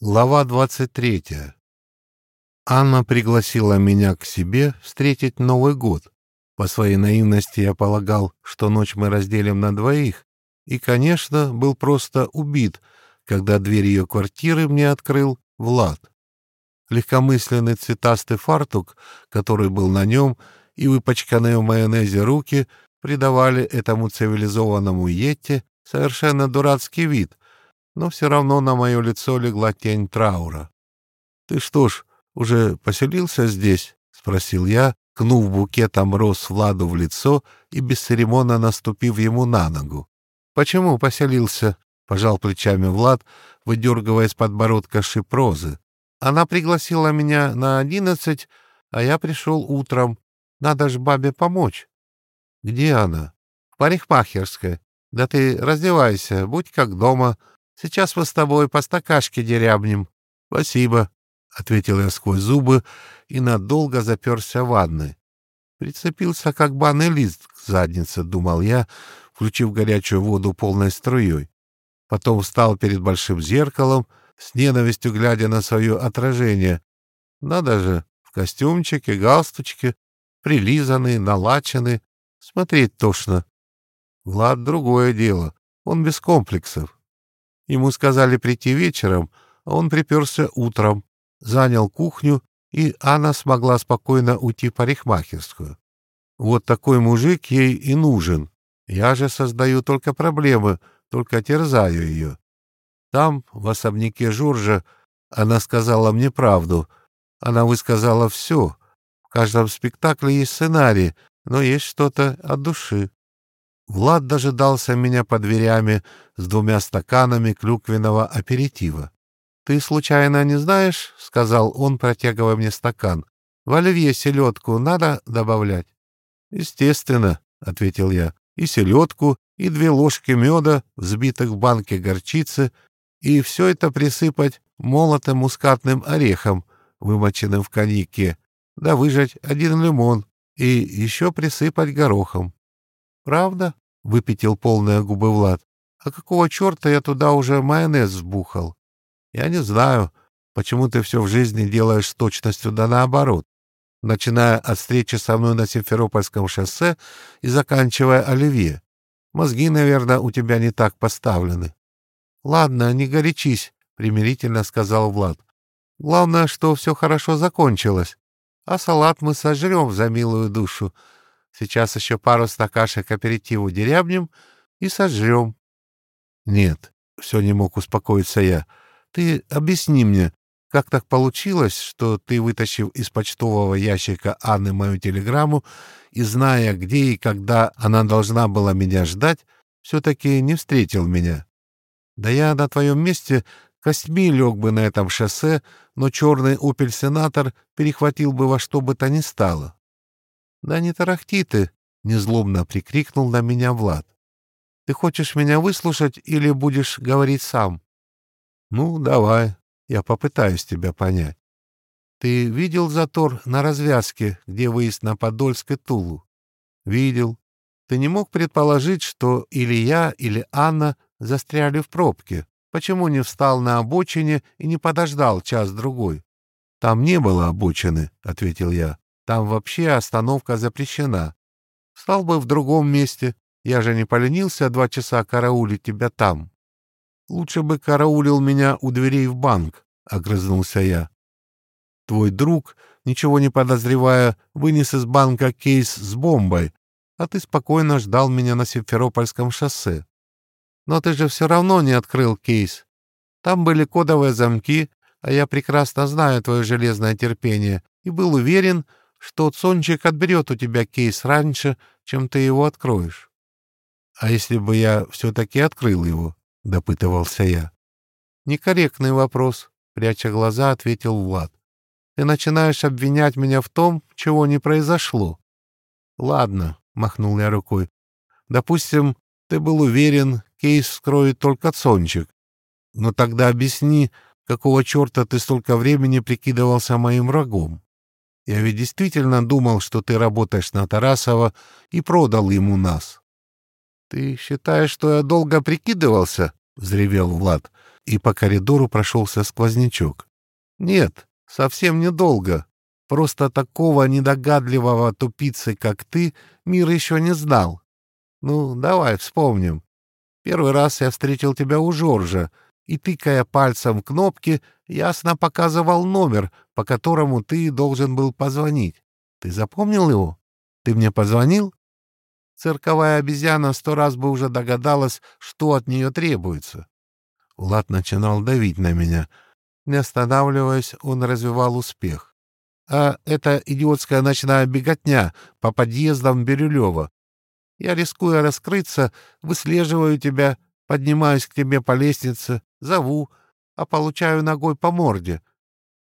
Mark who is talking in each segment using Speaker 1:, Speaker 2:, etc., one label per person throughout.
Speaker 1: Глава 23. Анна пригласила меня к себе встретить Новый год. По своей наивности я полагал, что ночь мы разделим на двоих, и, конечно, был просто убит, когда дверь ее квартиры мне открыл Влад. Легкомысленный цветастый фартук, который был на нем, и выпачканные в майонезе руки придавали этому цивилизованному Йетте совершенно дурацкий вид — но все равно на мое лицо легла тень траура. — Ты что ж, уже поселился здесь? — спросил я, кнув букетом роз Владу в лицо и бесцеремонно наступив ему на ногу. — Почему поселился? — пожал плечами Влад, выдергивая с подбородка шип розы. — Она пригласила меня на одиннадцать, а я пришел утром. Надо ж бабе помочь. — Где она? — В парикмахерской. Да ты раздевайся, будь как дома, Сейчас мы с тобой по стакашке дерябнем. — Спасибо, — ответил я сквозь зубы и надолго заперся в ванной. Прицепился, как банный лист к заднице, — думал я, включив горячую воду полной струей. Потом встал перед большим зеркалом, с ненавистью глядя на свое отражение. Надо же, в костюмчике, галстучке, прилизанный, налаченный. Смотреть тошно. Влад — другое дело, он без комплексов. Ему сказали прийти вечером, а он приперся утром, занял кухню, и Анна смогла спокойно уйти в парикмахерскую. Вот такой мужик ей и нужен. Я же создаю только проблемы, только терзаю ее. Там, в особняке Жоржа, она сказала мне правду. Она высказала все. В каждом спектакле есть сценарий, но есть что-то от души. Влад дожидался меня под дверями с двумя стаканами клюквенного аперитива. «Ты случайно не знаешь?» — сказал он, протягивая мне стакан. «В оливье селедку надо добавлять?» «Естественно», — ответил я. «И селедку, и две ложки меда, взбитых в банке горчицы, и все это присыпать молотым мускатным орехом, вымоченным в коньяке, да выжать один лимон, и еще присыпать горохом. «Правда?» — выпятил полные губы Влад. «А какого черта я туда уже майонез сбухал? Я не знаю, почему ты все в жизни делаешь с точностью да наоборот, начиная от встречи со мной на Симферопольском шоссе и заканчивая Оливье. Мозги, наверное, у тебя не так поставлены». «Ладно, не горячись», — примирительно сказал Влад. «Главное, что все хорошо закончилось, а салат мы сожрем за милую душу». Сейчас еще пару стакашек аперитиву дерябнем и сожрем. Нет, все не мог успокоиться я. Ты объясни мне, как так получилось, что ты, вытащив из почтового ящика Анны мою телеграмму и зная, где и когда она должна была меня ждать, все-таки не встретил меня? Да я на твоем месте костьми лег бы на этом шоссе, но черный «Опель-сенатор» перехватил бы во что бы то ни стало. «Да не тарахти ты!» — незлобно прикрикнул на меня Влад. «Ты хочешь меня выслушать или будешь говорить сам?» «Ну, давай, я попытаюсь тебя понять. Ты видел затор на развязке, где выезд на Подольск и Тулу?» «Видел. Ты не мог предположить, что или я, или Анна застряли в пробке? Почему не встал на обочине и не подождал час-другой?» «Там не было обочины», — ответил я. Там вообще остановка запрещена. Стал бы в другом месте. Я же не поленился два часа караулить тебя там. Лучше бы караулил меня у дверей в банк, — огрызнулся я. Твой друг, ничего не подозревая, вынес из банка кейс с бомбой, а ты спокойно ждал меня на Симферопольском шоссе. Но ты же все равно не открыл кейс. Там были кодовые замки, а я прекрасно знаю твое железное терпение и был уверен, что Цончик отберет у тебя кейс раньше, чем ты его откроешь. — А если бы я все-таки открыл его? — допытывался я. — Некорректный вопрос, — пряча глаза, ответил Влад. — Ты начинаешь обвинять меня в том, чего не произошло. — Ладно, — махнул я рукой. — Допустим, ты был уверен, кейс вскроет только Цончик. Но тогда объясни, какого черта ты столько времени прикидывался моим врагом? Я ведь действительно думал, что ты работаешь на Тарасова и продал ему нас. — Ты считаешь, что я долго прикидывался? — взревел Влад. и по коридору прошелся сквознячок. «Нет, совсем недолго. Просто такого недогадливого тупицы, как ты, мир еще не знал. Ну, давай вспомним. Первый раз я встретил тебя у Жоржа, и, тыкая пальцем кнопки, ясно показывал номер, по которому ты должен был позвонить. Ты запомнил его? Ты мне позвонил? Цирковая обезьяна сто раз бы уже догадалась, что от нее требуется. Влад начинал давить на меня. Не останавливаясь, он развивал успех. А это идиотская ночная беготня по подъездам Бирюлева. Я, рискуя раскрыться, выслеживаю тебя, поднимаюсь к тебе по лестнице, зову, а получаю ногой по морде.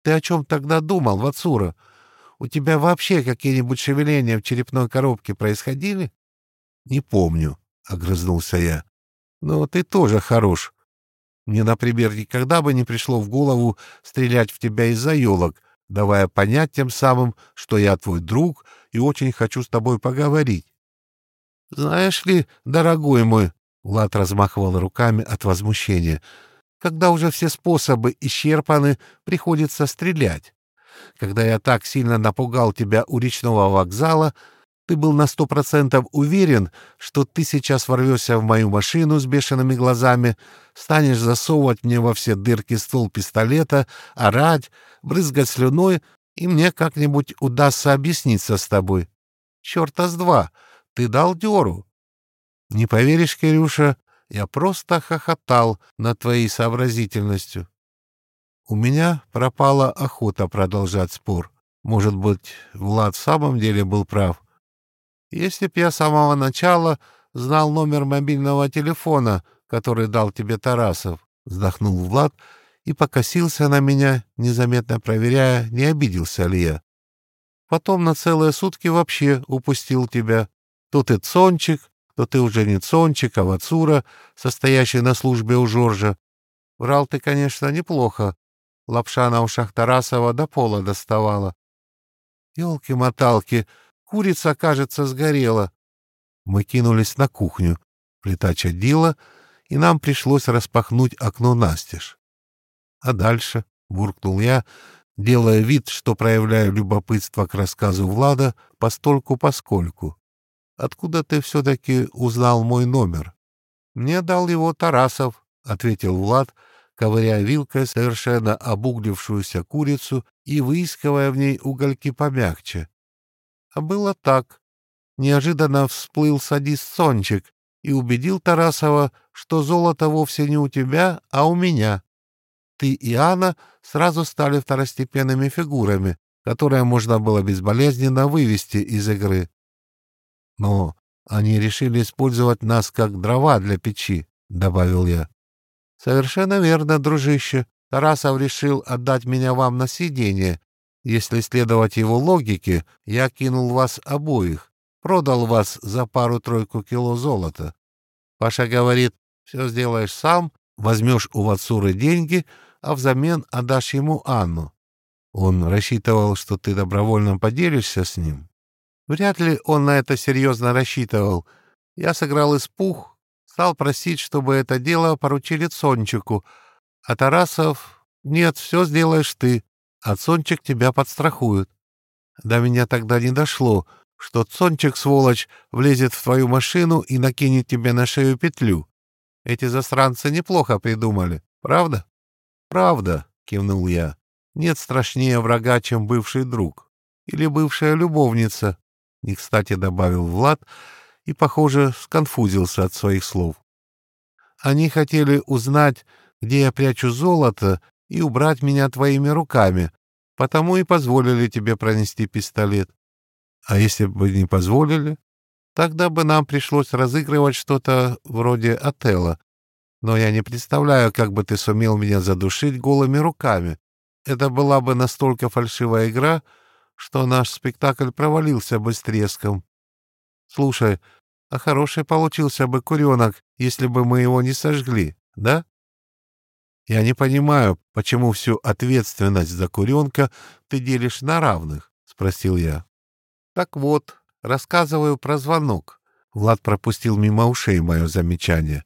Speaker 1: Ты о чем тогда думал, Вацура? У тебя вообще какие-нибудь шевеления в черепной коробке происходили? — Не помню, — огрызнулся я. — Но ты тоже хорош. Мне, например, никогда бы не пришло в голову стрелять в тебя из-за елок, давая понять тем самым, что я твой друг и очень хочу с тобой поговорить. — Знаешь ли, дорогой мой, — Влад размахивал руками от возмущения, — когда уже все способы исчерпаны, приходится стрелять. Когда я так сильно напугал тебя у речного вокзала, ты был на сто процентов уверен, что ты сейчас ворвешься в мою машину с бешеными глазами, станешь засовывать мне во все дырки ствол пистолета, орать, брызгать слюной, и мне как-нибудь удастся объясниться с тобой. Черта с два, ты дал дёру. Не поверишь, Кирюша, я просто хохотал над твоей сообразительностью. У меня пропала охота продолжать спор. Может быть, Влад в самом деле был прав. Если б я с самого начала знал номер мобильного телефона, который дал тебе Тарасов, — вздохнул Влад и покосился на меня, незаметно проверяя, не обиделся ли я. Потом на целые сутки вообще упустил тебя. То ты Цончик, то ты уже не Цончик, а Вацура, состоящий на службе у Жоржа. Врал ты, конечно, неплохо, Лапша на ушах Тарасова до пола доставала. Ёлки-моталки, курица, кажется, сгорела. Мы кинулись на кухню. Плита чадила, и нам пришлось распахнуть окно настежь. А дальше, — буркнул я, делая вид, что проявляю любопытство к рассказу Влада постольку-поскольку. «Откуда ты все-таки узнал мой номер?» «Мне дал его Тарасов», — ответил Влад, — ковыряя вилкой совершенно обуглившуюся курицу и выискивая в ней угольки помягче. А было так. Неожиданно всплыл садист Сончик и убедил Тарасова, что золото вовсе не у тебя, а у меня. Ты и Анна сразу стали второстепенными фигурами, которые можно было безболезненно вывести из игры. Но они решили использовать нас как дрова для печи, — добавил я. Совершенно верно, дружище. Тарасов решил отдать меня вам на сиденье. Если следовать его логике, я кинул вас обоих, продал вас за пару-тройку кило золота. Паша говорит, все сделаешь сам, возьмешь у Вацуры деньги, а взамен отдашь ему Анну. Он рассчитывал, что ты добровольно поделишься с ним. Вряд ли он на это серьезно рассчитывал. Я сыграл испух, Стал просить, чтобы это дело поручили Цончику. А Тарасов... Нет, все сделаешь ты, а Цончик тебя подстрахует. До меня тогда не дошло, что Цончик, сволочь, влезет в твою машину и накинет тебе на шею петлю. Эти засранцы неплохо придумали, правда? Правда, кивнул я. Нет страшнее врага, чем бывший друг. Или бывшая любовница, не кстати добавил Влад, — и, похоже, сконфузился от своих слов. Они хотели узнать, где я прячу золото, и убрать меня твоими руками, потому и позволили тебе пронести пистолет. А если бы не позволили, тогда бы нам пришлось разыгрывать что-то вроде отела. Но я не представляю, как бы ты сумел меня задушить голыми руками. Это была бы настолько фальшивая игра, что наш спектакль провалился бы с треском. Слушай, а хороший получился бы куренок, если бы мы его не сожгли, да? Я не понимаю, почему всю ответственность за куренка ты делишь на равных, — спросил я. Так вот, рассказываю про звонок. Влад пропустил мимо ушей мое замечание.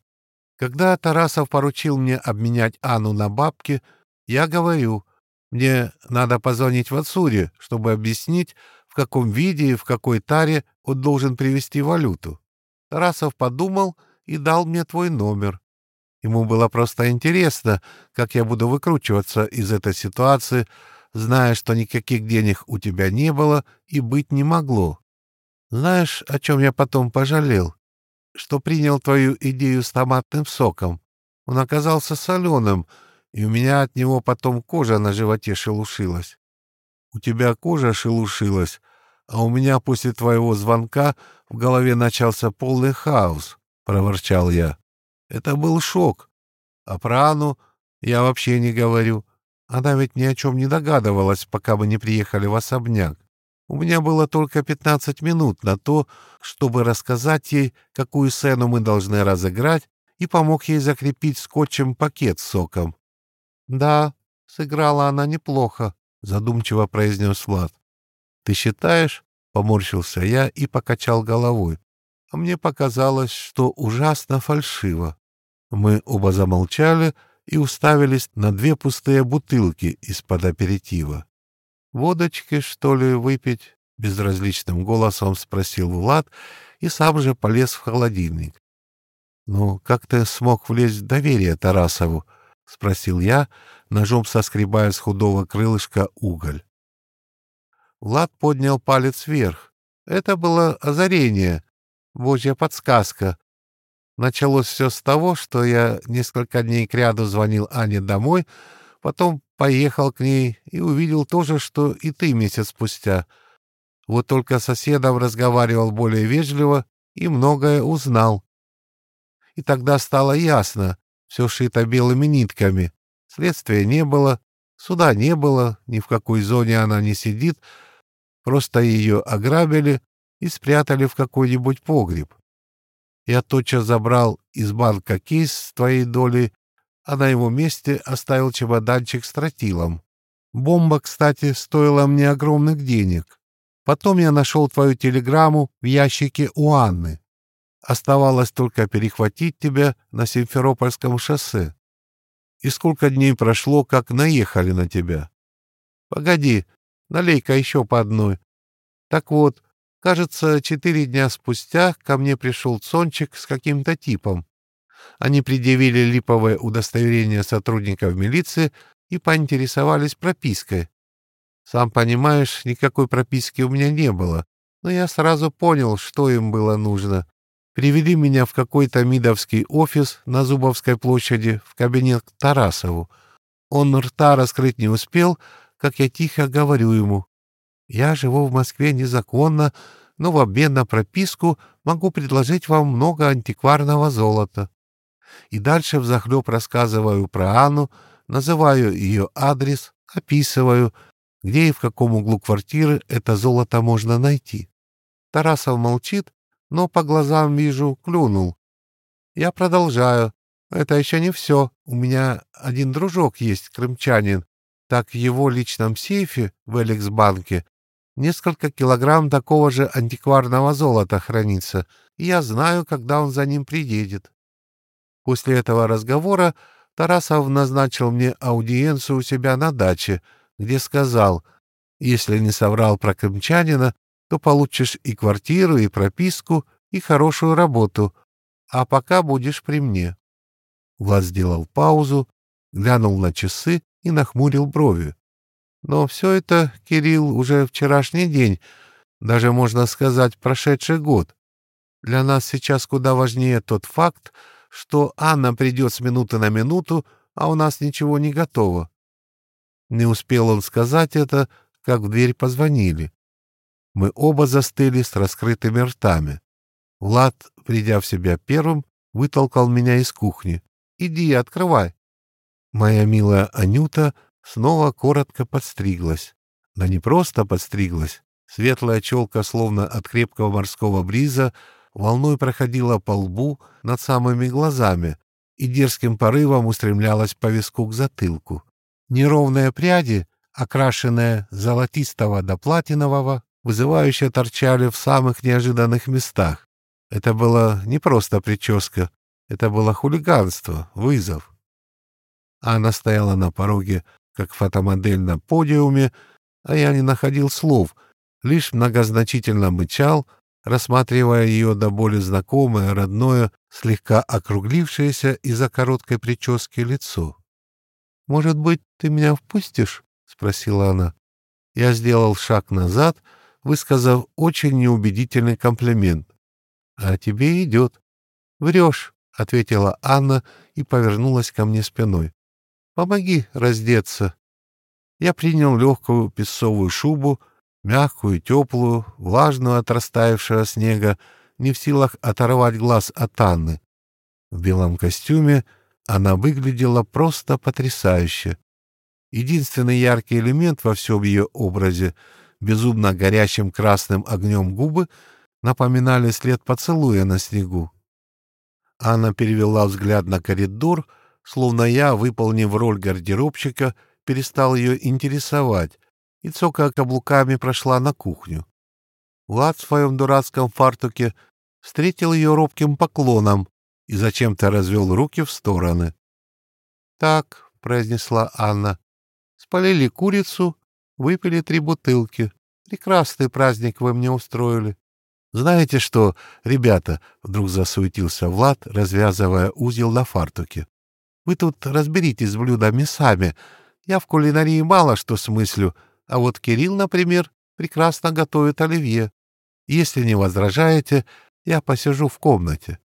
Speaker 1: Когда Тарасов поручил мне обменять Анну на бабки, я говорю, мне надо позвонить в Ацуре, чтобы объяснить, в каком виде и в какой таре он должен привезти валюту. Тарасов подумал и дал мне твой номер. Ему было просто интересно, как я буду выкручиваться из этой ситуации, зная, что никаких денег у тебя не было и быть не могло. Знаешь, о чем я потом пожалел? Что принял твою идею с томатным соком. Он оказался соленым, и у меня от него потом кожа на животе шелушилась. У тебя кожа шелушилась, а у меня после твоего звонка в голове начался полный хаос, — проворчал я. Это был шок. А про Анну я вообще не говорю. Она ведь ни о чем не догадывалась, пока мы не приехали в особняк. У меня было только 15 минут на то, чтобы рассказать ей, какую сцену мы должны разыграть, и помог ей закрепить скотчем пакет с соком. «Да, сыграла она неплохо», — задумчиво произнес Влад. «Ты считаешь?» — поморщился я и покачал головой. А мне показалось, что ужасно фальшиво. Мы оба замолчали и уставились на две пустые бутылки из-под аперитива. «Водочки, что ли, выпить?» — безразличным голосом спросил Влад и сам же полез в холодильник. «Ну, как ты смог влезть в доверие Тарасову?» — спросил я, ножом соскребая с худого крылышка уголь. Влад поднял палец вверх. Это было озарение, божья подсказка, Началось все с того, что я несколько дней кряду звонил Ане домой, потом поехал к ней и увидел то же, что и ты месяц спустя. Вот только с соседом разговаривал более вежливо и многое узнал. И тогда стало ясно, все шито белыми нитками. Следствия не было, суда не было, ни в какой зоне она не сидит, просто ее ограбили и спрятали в какой-нибудь погреб. Я тотчас забрал из банка кейс с твоей доли, а на его месте оставил чемоданчик с тротилом. Бомба, кстати, стоила мне огромных денег. Потом я нашел твою телеграмму в ящике у Анны. Оставалось только перехватить тебя на Симферопольском шоссе. И сколько дней прошло, как наехали на тебя. Погоди, налей-ка еще по одной. Так вот, Кажется, четыре дня спустя ко мне пришел Цончик с каким-то типом. Они предъявили липовое удостоверение сотрудников милиции и поинтересовались пропиской. Сам понимаешь, никакой прописки у меня не было, но я сразу понял, что им было нужно. Привели меня в какой-то МИДовский офис на Зубовской площади в кабинет к Тарасову. Он рта раскрыть не успел, как я тихо говорю ему. Я живу в Москве незаконно, но в обмен на прописку могу предложить вам много антикварного золота. И дальше взахлеб рассказываю про Анну, называю ее адрес, описываю, где и в каком углу квартиры это золото можно найти. Тарасов молчит, но по глазам вижу, клюнул. Я продолжаю. Это еще не все. У меня один дружок есть, крымчанин. Так в его личном сейфе в Эликсбанке Несколько килограмм такого же антикварного золота хранится, и я знаю, когда он за ним приедет. После этого разговора Тарасов назначил мне аудиенцию у себя на даче, где сказал, если не соврал про крымчанина, то получишь и квартиру, и прописку, и хорошую работу, а пока будешь при мне. Влад сделал паузу, глянул на часы и нахмурил брови. Но все это, Кирилл, уже вчерашний день, даже, можно сказать, прошедший год. Для нас сейчас куда важнее тот факт, что Анна придет с минуты на минуту, а у нас ничего не готово. Не успел он сказать это, как в дверь позвонили. Мы оба застыли с раскрытыми ртами. Влад, придя в себя первым, вытолкал меня из кухни. «Иди, открывай». Моя милая Анюта — снова коротко подстриглась. Да не просто подстриглась. Светлая челка, словно от крепкого морского бриза, волной проходила по лбу над самыми глазами и дерзким порывом устремлялась по виску к затылку. Неровные пряди, окрашенные золотистого до платинового, вызывающе торчали в самых неожиданных местах. Это была не просто прическа, Это было хулиганство, вызов. Она стояла на пороге, как фотомодель на подиуме, а я не находил слов, лишь многозначительно мычал, рассматривая ее до боли знакомое, родное, слегка округлившееся из-за короткой прически лицо. «Может быть, ты меня впустишь?» — спросила она. Я сделал шаг назад, высказав очень неубедительный комплимент. «А тебе идет». «Врешь», — ответила Анна и повернулась ко мне спиной. «Помоги раздеться». Я принял легкую песцовую шубу, мягкую, теплую, влажную от растаявшего снега, не в силах оторвать глаз от Анны. В белом костюме она выглядела просто потрясающе. Единственный яркий элемент во всем ее образе, безумно горящим красным огнем губы, напоминали след поцелуя на снегу. Анна перевела взгляд на коридор, словно я, выполнив роль гардеробщика, перестал ее интересовать, и, цокая каблуками, прошла на кухню. Влад в своем дурацком фартуке встретил ее робким поклоном и зачем-то развел руки в стороны. — Так, — произнесла Анна, — спалили курицу, выпили три бутылки. Прекрасный праздник вы мне устроили. — Знаете что, ребята, — вдруг засуетился Влад, развязывая узел на фартуке. — Вы тут разберитесь с блюдами сами. Я в кулинарии мало что смыслю, — а вот Кирилл, например, прекрасно готовит оливье. Если не возражаете, я посижу в комнате.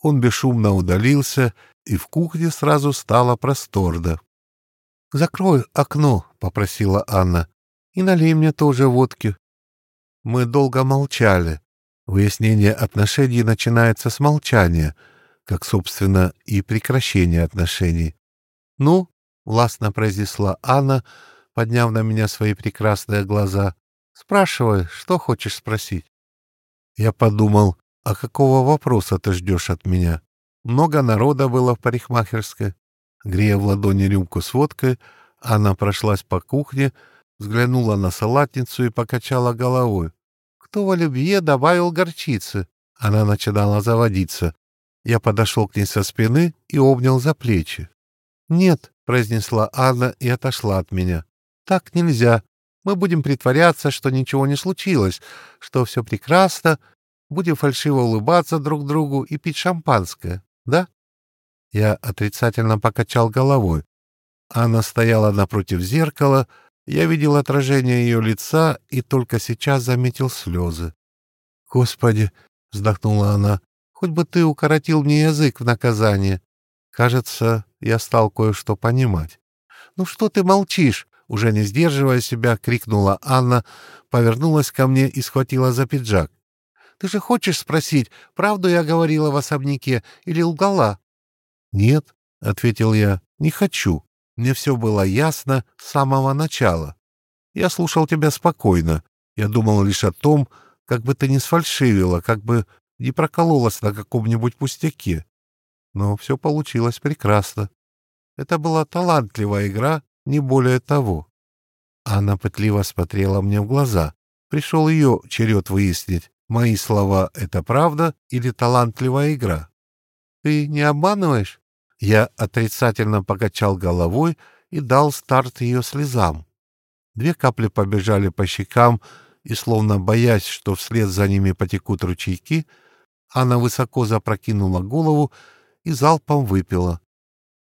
Speaker 1: Он бесшумно удалился, и в кухне сразу стало просторно. — Закрой окно, — попросила Анна, — и налей мне тоже водки. Мы долго молчали. Выяснение отношений начинается с молчания, как, собственно, и прекращение отношений. — Ну, — властно произнесла Анна, — подняв на меня свои прекрасные глаза. «Спрашивай, что хочешь спросить?» Я подумал, а какого вопроса ты ждешь от меня? Много народа было в парикмахерской. Грея в ладони рюмку с водкой, она прошлась по кухне, взглянула на салатницу и покачала головой. «Кто в оливье добавил горчицы?» Она начинала заводиться. Я подошел к ней со спины и обнял за плечи. «Нет», — произнесла Анна и отошла от меня. Так нельзя. Мы будем притворяться, что ничего не случилось, что все прекрасно, будем фальшиво улыбаться друг другу и пить шампанское, да? Я отрицательно покачал головой. Она стояла напротив зеркала, я видел отражение ее лица и только сейчас заметил слезы. «Господи!» — вздохнула она. «Хоть бы ты укоротил мне язык в наказание. Кажется, я стал кое-что понимать». «Ну что ты молчишь?» Уже не сдерживая себя, крикнула Анна, повернулась ко мне и схватила за пиджак. — Ты же хочешь спросить, правду я говорила в особняке или лгала? — Нет, — ответил я, — не хочу. Мне все было ясно с самого начала. Я слушал тебя спокойно. Я думал лишь о том, как бы ты не сфальшивила, как бы не прокололась на каком-нибудь пустяке. Но все получилось прекрасно. Это была талантливая игра, не более того. Она пытливо смотрела мне в глаза. Пришел ее черед выяснить, мои слова — это правда или талантливая игра. «Ты не обманываешь?» Я отрицательно покачал головой и дал старт ее слезам. Две капли побежали по щекам, и, словно боясь, что вслед за ними потекут ручейки, она высоко запрокинула голову и залпом выпила.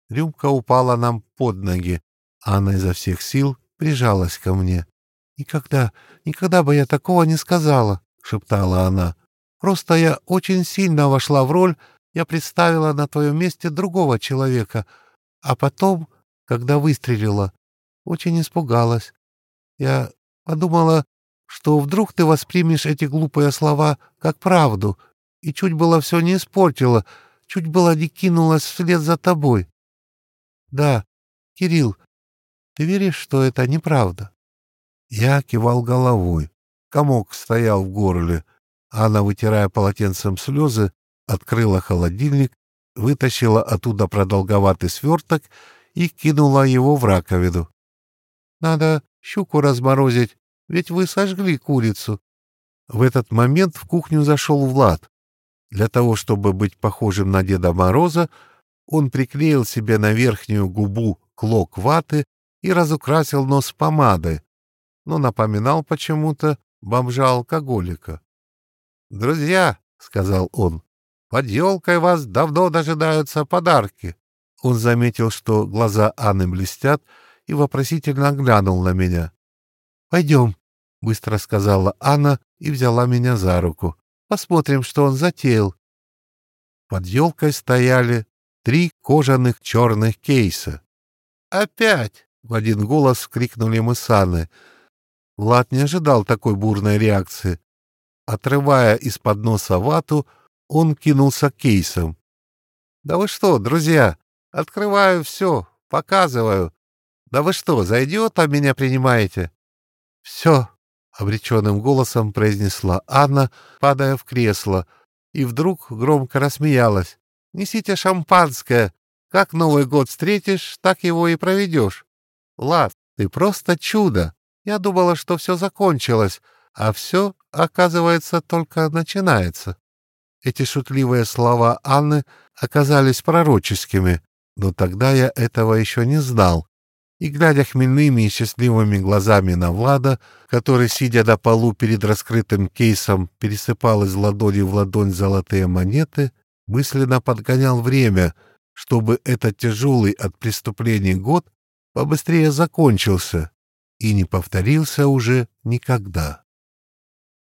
Speaker 1: Рюмка упала нам под ноги, Анна изо всех сил прижалась ко мне. «Никогда, никогда бы я такого не сказала», — шептала она. «Просто я очень сильно вошла в роль, я представила на твоем месте другого человека, а потом, когда выстрелила, очень испугалась. Я подумала, что вдруг ты воспримешь эти глупые слова как правду, и чуть было все не испортила, чуть было не кинулась вслед за тобой. Да, Кирилл, ты веришь, что это неправда?» Я кивал головой. Комок стоял в горле. Она, вытирая полотенцем слезы, открыла холодильник, вытащила оттуда продолговатый сверток и кинула его в раковину. «Надо щуку разморозить, ведь вы сожгли курицу». В этот момент в кухню зашел Влад. Для того, чтобы быть похожим на Деда Мороза, он приклеил себе на верхнюю губу клок ваты и разукрасил нос помадой, но напоминал почему-то бомжа-алкоголика. «Друзья», — сказал он, — «под елкой вас давно дожидаются подарки». Он заметил, что глаза Анны блестят, и вопросительно глянул на меня. «Пойдем», — быстро сказала Анна и взяла меня за руку. «Посмотрим, что он затеял». Под елкой стояли три кожаных черных кейса. «Опять!» — в один голос крикнули мы с Анной. Влад не ожидал такой бурной реакции. Отрывая из-под носа вату, он кинулся к кейсам. «Да вы что, друзья, открываю все, показываю. Да вы что, зайдет, а меня принимаете?» «Все», — обреченным голосом произнесла Анна, падая в кресло, и вдруг громко рассмеялась. «Несите шампанское. Как Новый год встретишь, так его и проведешь. Влад, ты просто чудо. Я думала, что все закончилось, а все, оказывается, только начинается. Эти шутливые слова Анны оказались пророческими, но тогда я этого еще не знал. И, глядя хмельными и счастливыми глазами на Влада, который, сидя на полу перед раскрытым кейсом, пересыпал из ладони в ладонь золотые монеты, мысленно подгонял время, чтобы этот тяжелый от преступлений год побыстрее закончился и не повторился уже никогда.